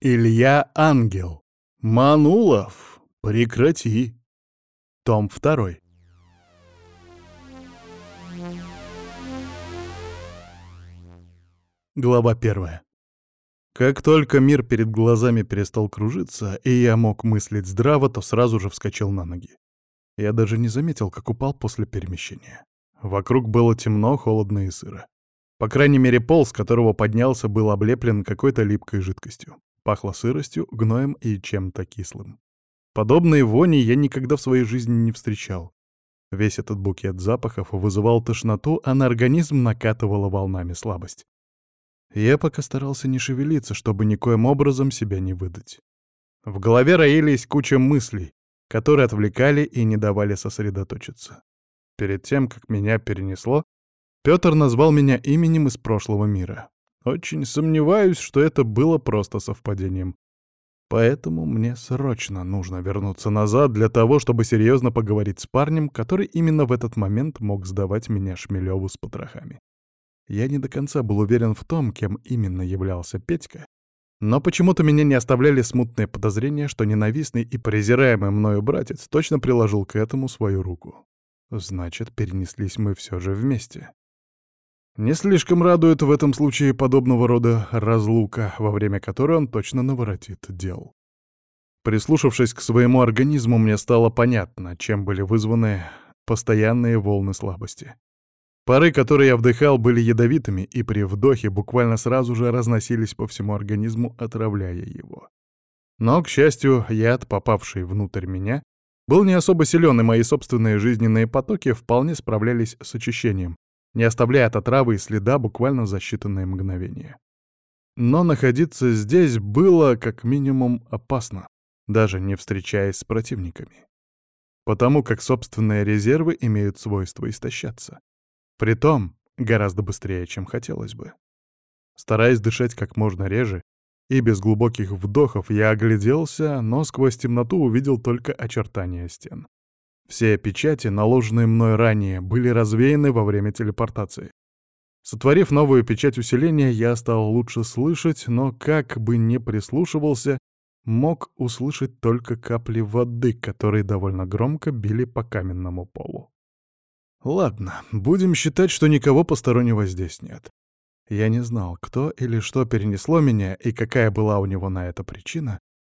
Илья Ангел. Манулов. Прекрати. Том 2. Глава 1. Как только мир перед глазами перестал кружиться, и я мог мыслить здраво, то сразу же вскочил на ноги. Я даже не заметил, как упал после перемещения. Вокруг было темно, холодно и сыро. По крайней мере, пол, с которого поднялся, был облеплен какой-то липкой жидкостью. Пахло сыростью, гноем и чем-то кислым. Подобные вони я никогда в своей жизни не встречал. Весь этот букет запахов вызывал тошноту, а на организм накатывала волнами слабость. Я пока старался не шевелиться, чтобы никоим образом себя не выдать. В голове роились куча мыслей, которые отвлекали и не давали сосредоточиться. Перед тем, как меня перенесло, Пётр назвал меня именем из прошлого мира. Очень сомневаюсь, что это было просто совпадением. Поэтому мне срочно нужно вернуться назад для того, чтобы серьезно поговорить с парнем, который именно в этот момент мог сдавать меня Шмелеву с потрохами. Я не до конца был уверен в том, кем именно являлся Петька, но почему-то меня не оставляли смутные подозрения, что ненавистный и презираемый мною братец точно приложил к этому свою руку. Значит, перенеслись мы все же вместе. Не слишком радует в этом случае подобного рода разлука, во время которой он точно наворотит дел. Прислушавшись к своему организму, мне стало понятно, чем были вызваны постоянные волны слабости. Пары, которые я вдыхал, были ядовитыми, и при вдохе буквально сразу же разносились по всему организму, отравляя его. Но, к счастью, яд, попавший внутрь меня, был не особо силен, и мои собственные жизненные потоки вполне справлялись с очищением, не оставляя от отравы и следа буквально за считанные мгновения. Но находиться здесь было как минимум опасно, даже не встречаясь с противниками. Потому как собственные резервы имеют свойство истощаться. Притом гораздо быстрее, чем хотелось бы. Стараясь дышать как можно реже и без глубоких вдохов, я огляделся, но сквозь темноту увидел только очертания стен. Все печати, наложенные мной ранее, были развеяны во время телепортации. Сотворив новую печать усиления, я стал лучше слышать, но как бы не прислушивался, мог услышать только капли воды, которые довольно громко били по каменному полу. Ладно, будем считать, что никого постороннего здесь нет. Я не знал, кто или что перенесло меня и какая была у него на это причина,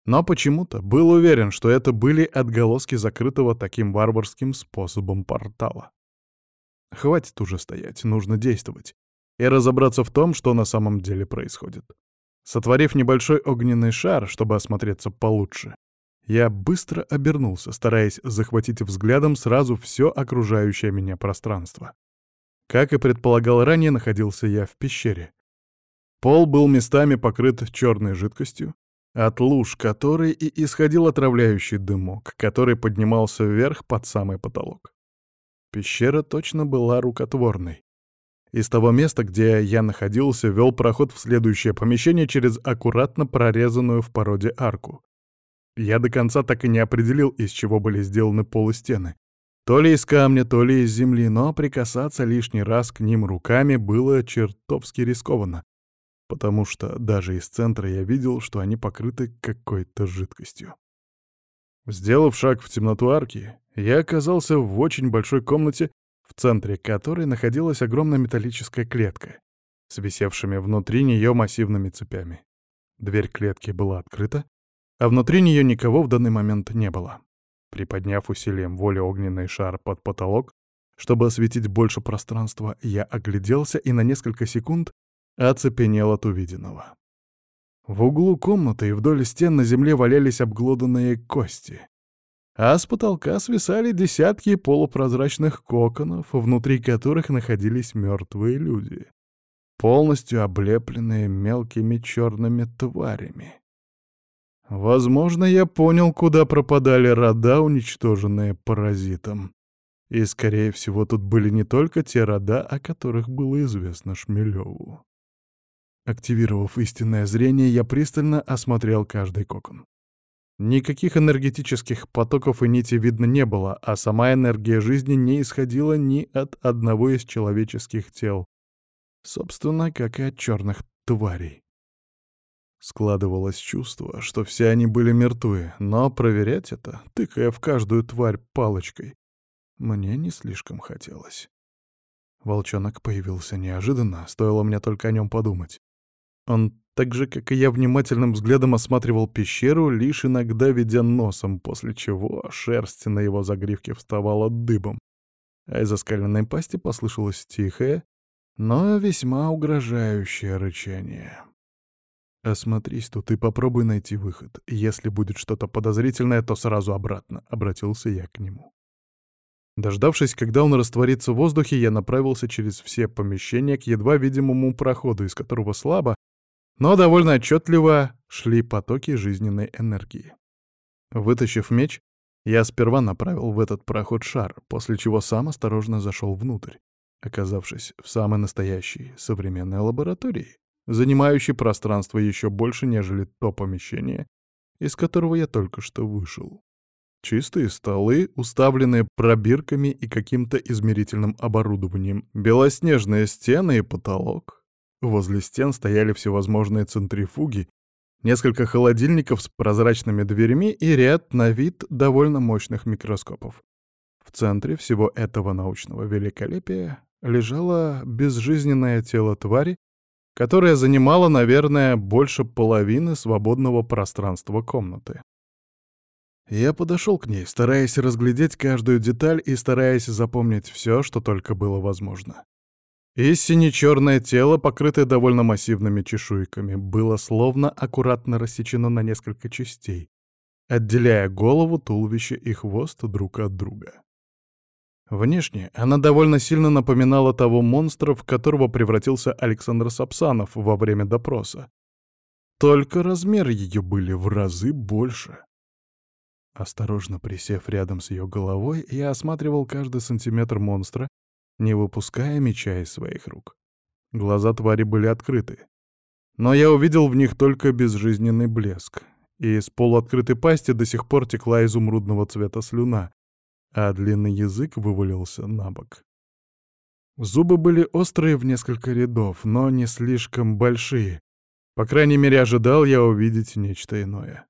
но почему-то был уверен, что это были отголоски закрытого таким варварским способом портала. Хватит уже стоять, нужно действовать и разобраться в том, что на самом деле происходит. Сотворив небольшой огненный шар, чтобы осмотреться получше, я быстро обернулся, стараясь захватить взглядом сразу все окружающее меня пространство. Как и предполагал ранее, находился я в пещере. Пол был местами покрыт черной жидкостью, от луж которой и исходил отравляющий дымок, который поднимался вверх под самый потолок. Пещера точно была рукотворной. Из того места, где я находился, вел проход в следующее помещение через аккуратно прорезанную в породе арку. Я до конца так и не определил, из чего были сделаны пол и стены. То ли из камня, то ли из земли, но прикасаться лишний раз к ним руками было чертовски рискованно потому что даже из центра я видел, что они покрыты какой-то жидкостью. Сделав шаг в темноту арки, я оказался в очень большой комнате, в центре которой находилась огромная металлическая клетка с висевшими внутри нее массивными цепями. Дверь клетки была открыта, а внутри нее никого в данный момент не было. Приподняв усилием воли огненный шар под потолок, чтобы осветить больше пространства, я огляделся и на несколько секунд оцепенел от увиденного. В углу комнаты и вдоль стен на земле валялись обглоданные кости, а с потолка свисали десятки полупрозрачных коконов, внутри которых находились мертвые люди, полностью облепленные мелкими черными тварями. Возможно, я понял, куда пропадали рода, уничтоженные паразитом. И, скорее всего, тут были не только те рода, о которых было известно Шмелеву. Активировав истинное зрение, я пристально осмотрел каждый кокон. Никаких энергетических потоков и нити видно не было, а сама энергия жизни не исходила ни от одного из человеческих тел. Собственно, как и от черных тварей. Складывалось чувство, что все они были мертвы, но проверять это, тыкая в каждую тварь палочкой, мне не слишком хотелось. Волчонок появился неожиданно, стоило мне только о нем подумать. Он так же, как и я, внимательным взглядом осматривал пещеру, лишь иногда ведя носом, после чего шерсть на его загривке вставала дыбом, а из оскаленной пасти послышалось тихое, но весьма угрожающее рычание. «Осмотрись тут и попробуй найти выход. Если будет что-то подозрительное, то сразу обратно», — обратился я к нему. Дождавшись, когда он растворится в воздухе, я направился через все помещения к едва видимому проходу, из которого слабо, но довольно отчетливо шли потоки жизненной энергии. Вытащив меч, я сперва направил в этот проход шар, после чего сам осторожно зашел внутрь, оказавшись в самой настоящей современной лаборатории, занимающей пространство еще больше, нежели то помещение, из которого я только что вышел. Чистые столы, уставленные пробирками и каким-то измерительным оборудованием, белоснежные стены и потолок. Возле стен стояли всевозможные центрифуги, несколько холодильников с прозрачными дверями и ряд на вид довольно мощных микроскопов. В центре всего этого научного великолепия лежало безжизненное тело твари, которое занимало, наверное, больше половины свободного пространства комнаты. Я подошел к ней, стараясь разглядеть каждую деталь и стараясь запомнить все, что только было возможно. И сине-черное тело, покрытое довольно массивными чешуйками, было словно аккуратно рассечено на несколько частей, отделяя голову, туловище и хвост друг от друга. Внешне она довольно сильно напоминала того монстра, в которого превратился Александр Сапсанов во время допроса. Только размеры ее были в разы больше. Осторожно присев рядом с ее головой, я осматривал каждый сантиметр монстра, не выпуская меча из своих рук. Глаза твари были открыты. Но я увидел в них только безжизненный блеск, и из полуоткрытой пасти до сих пор текла изумрудного цвета слюна, а длинный язык вывалился на бок. Зубы были острые в несколько рядов, но не слишком большие. По крайней мере, ожидал я увидеть нечто иное.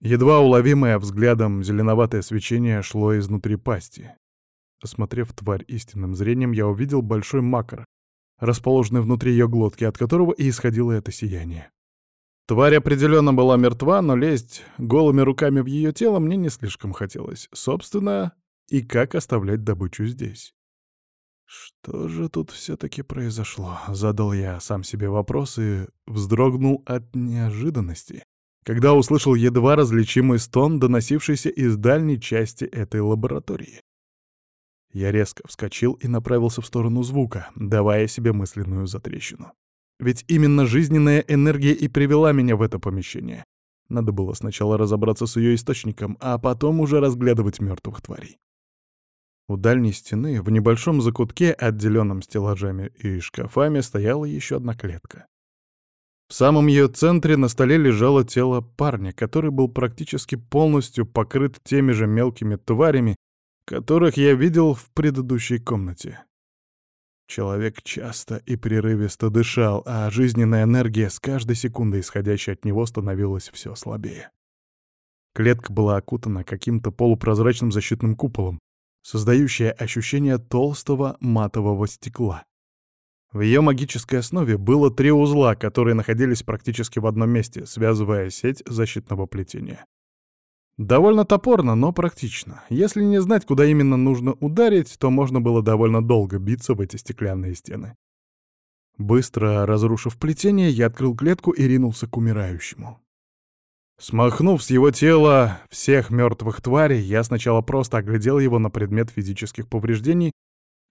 Едва уловимое взглядом зеленоватое свечение шло изнутри пасти. Осмотрев тварь истинным зрением, я увидел большой макар, расположенный внутри ее глотки, от которого и исходило это сияние. Тварь определенно была мертва, но лезть голыми руками в ее тело мне не слишком хотелось. Собственно, и как оставлять добычу здесь? Что же тут все-таки произошло? Задал я сам себе вопрос и вздрогнул от неожиданности когда услышал едва различимый стон, доносившийся из дальней части этой лаборатории. Я резко вскочил и направился в сторону звука, давая себе мысленную затрещину. Ведь именно жизненная энергия и привела меня в это помещение. Надо было сначала разобраться с ее источником, а потом уже разглядывать мертвых тварей. У дальней стены, в небольшом закутке, отделенном стеллажами и шкафами, стояла еще одна клетка. В самом ее центре на столе лежало тело парня, который был практически полностью покрыт теми же мелкими тварями, которых я видел в предыдущей комнате. Человек часто и прерывисто дышал, а жизненная энергия с каждой секундой, исходящей от него, становилась все слабее. Клетка была окутана каким-то полупрозрачным защитным куполом, создающее ощущение толстого матового стекла. В ее магической основе было три узла, которые находились практически в одном месте, связывая сеть защитного плетения. Довольно топорно, но практично. Если не знать, куда именно нужно ударить, то можно было довольно долго биться в эти стеклянные стены. Быстро разрушив плетение, я открыл клетку и ринулся к умирающему. Смахнув с его тела всех мертвых тварей, я сначала просто оглядел его на предмет физических повреждений,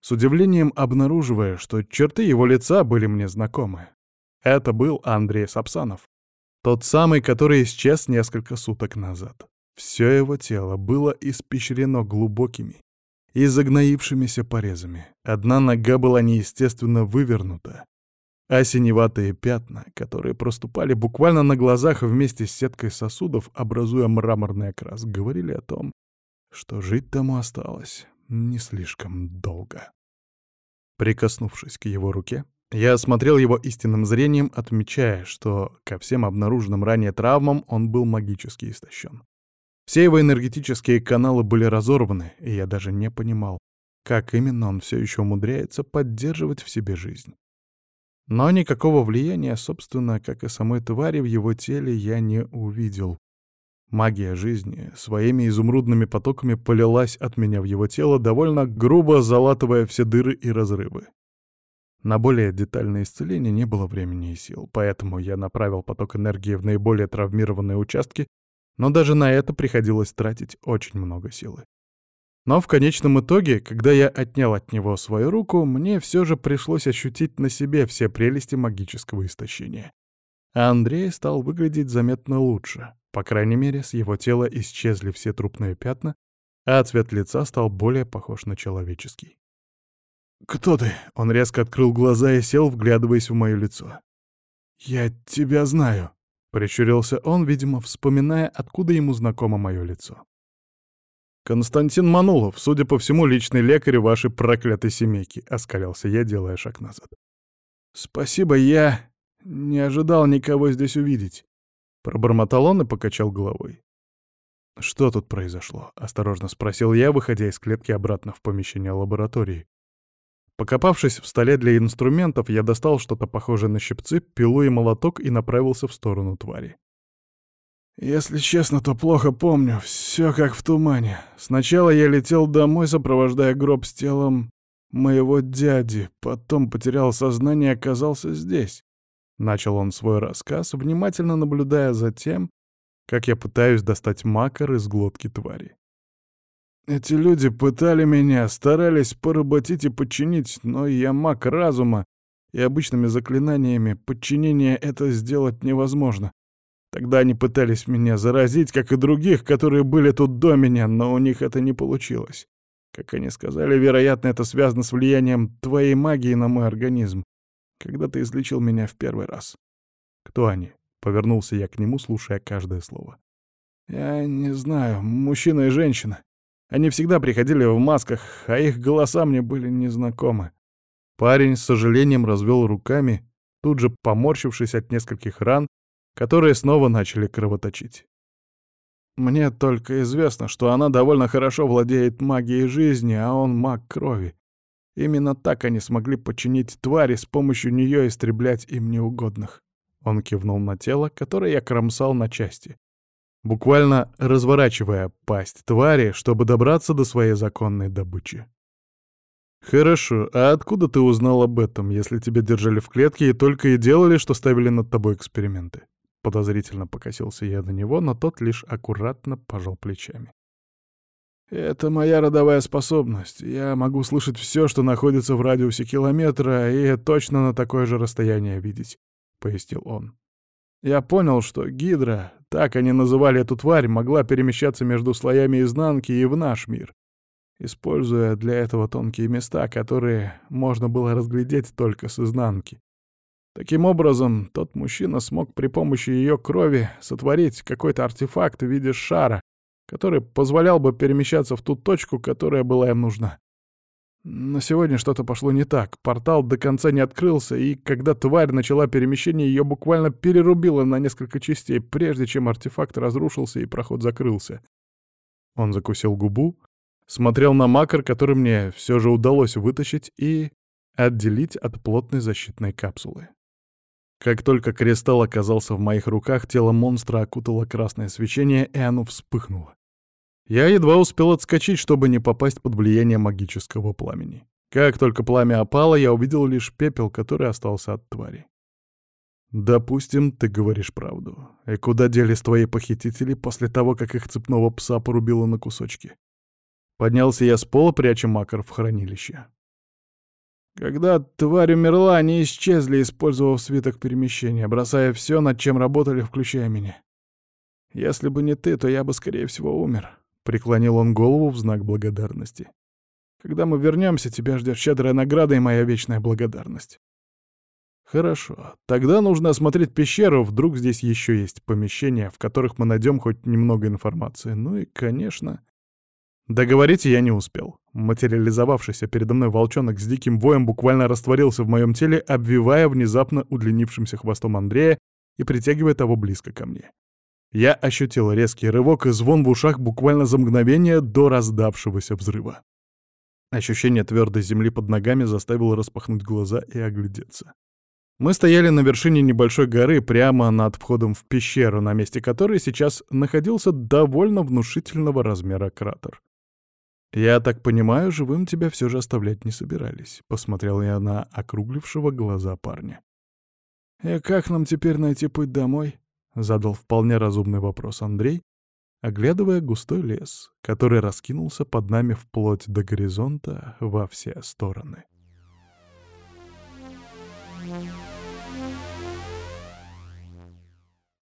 с удивлением обнаруживая, что черты его лица были мне знакомы. Это был Андрей Сапсанов. Тот самый, который исчез несколько суток назад. Все его тело было испещрено глубокими и загноившимися порезами. Одна нога была неестественно вывернута, а синеватые пятна, которые проступали буквально на глазах вместе с сеткой сосудов, образуя мраморный окрас, говорили о том, что жить тому осталось не слишком долго. Прикоснувшись к его руке, Я осмотрел его истинным зрением, отмечая, что ко всем обнаруженным ранее травмам он был магически истощен. Все его энергетические каналы были разорваны, и я даже не понимал, как именно он все еще умудряется поддерживать в себе жизнь. Но никакого влияния, собственно, как и самой твари в его теле, я не увидел. Магия жизни своими изумрудными потоками полилась от меня в его тело, довольно грубо залатывая все дыры и разрывы. На более детальное исцеление не было времени и сил, поэтому я направил поток энергии в наиболее травмированные участки, но даже на это приходилось тратить очень много силы. Но в конечном итоге, когда я отнял от него свою руку, мне все же пришлось ощутить на себе все прелести магического истощения. А Андрей стал выглядеть заметно лучше. По крайней мере, с его тела исчезли все трупные пятна, а цвет лица стал более похож на человеческий. «Кто ты?» — он резко открыл глаза и сел, вглядываясь в мое лицо. «Я тебя знаю», — прищурился он, видимо, вспоминая, откуда ему знакомо мое лицо. «Константин Манулов, судя по всему, личный лекарь вашей проклятой семейки», — оскалялся я, делая шаг назад. «Спасибо, я не ожидал никого здесь увидеть», — пробормотал он и покачал головой. «Что тут произошло?» — осторожно спросил я, выходя из клетки обратно в помещение лаборатории. Покопавшись в столе для инструментов, я достал что-то похожее на щипцы, пилу и молоток и направился в сторону твари. Если честно, то плохо помню, все как в тумане. Сначала я летел домой, сопровождая гроб с телом моего дяди, потом потерял сознание и оказался здесь. Начал он свой рассказ, внимательно наблюдая за тем, как я пытаюсь достать макар из глотки твари. Эти люди пытали меня, старались поработить и подчинить, но я маг разума, и обычными заклинаниями подчинения это сделать невозможно. Тогда они пытались меня заразить, как и других, которые были тут до меня, но у них это не получилось. Как они сказали, вероятно, это связано с влиянием твоей магии на мой организм, когда ты излечил меня в первый раз. Кто они? Повернулся я к нему, слушая каждое слово. Я не знаю, мужчина и женщина. Они всегда приходили в масках, а их голоса мне были незнакомы. Парень с сожалением развел руками, тут же поморщившись от нескольких ран, которые снова начали кровоточить. Мне только известно, что она довольно хорошо владеет магией жизни, а он маг крови. Именно так они смогли подчинить твари с помощью нее истреблять им неугодных. Он кивнул на тело, которое я кромсал на части буквально разворачивая пасть твари, чтобы добраться до своей законной добычи. «Хорошо, а откуда ты узнал об этом, если тебя держали в клетке и только и делали, что ставили над тобой эксперименты?» Подозрительно покосился я на него, но тот лишь аккуратно пожал плечами. «Это моя родовая способность. Я могу слышать все, что находится в радиусе километра, и точно на такое же расстояние видеть», — пояснил он. «Я понял, что Гидра, так они называли эту тварь, могла перемещаться между слоями изнанки и в наш мир, используя для этого тонкие места, которые можно было разглядеть только с изнанки. Таким образом, тот мужчина смог при помощи ее крови сотворить какой-то артефакт в виде шара, который позволял бы перемещаться в ту точку, которая была им нужна. Но сегодня что-то пошло не так. Портал до конца не открылся, и когда тварь начала перемещение, ее буквально перерубило на несколько частей, прежде чем артефакт разрушился и проход закрылся. Он закусил губу, смотрел на макар, который мне все же удалось вытащить и отделить от плотной защитной капсулы. Как только кристалл оказался в моих руках, тело монстра окутало красное свечение, и оно вспыхнуло. Я едва успел отскочить, чтобы не попасть под влияние магического пламени. Как только пламя опало, я увидел лишь пепел, который остался от твари. «Допустим, ты говоришь правду. И куда делись твои похитители после того, как их цепного пса порубило на кусочки?» Поднялся я с пола, пряча макар в хранилище. Когда тварь умерла, они исчезли, использовав свиток перемещения, бросая все, над чем работали, включая меня. Если бы не ты, то я бы, скорее всего, умер. Преклонил он голову в знак благодарности. «Когда мы вернемся, тебя ждет щедрая награда и моя вечная благодарность». «Хорошо. Тогда нужно осмотреть пещеру, вдруг здесь еще есть помещения, в которых мы найдем хоть немного информации. Ну и, конечно...» Договорить я не успел. Материализовавшийся передо мной волчонок с диким воем буквально растворился в моем теле, обвивая внезапно удлинившимся хвостом Андрея и притягивая того близко ко мне. Я ощутил резкий рывок и звон в ушах буквально за мгновение до раздавшегося взрыва. Ощущение твердой земли под ногами заставило распахнуть глаза и оглядеться. Мы стояли на вершине небольшой горы прямо над входом в пещеру, на месте которой сейчас находился довольно внушительного размера кратер. «Я так понимаю, живым тебя все же оставлять не собирались», — посмотрел я на округлившего глаза парня. «И как нам теперь найти путь домой?» — задал вполне разумный вопрос Андрей, оглядывая густой лес, который раскинулся под нами вплоть до горизонта во все стороны. Thank you.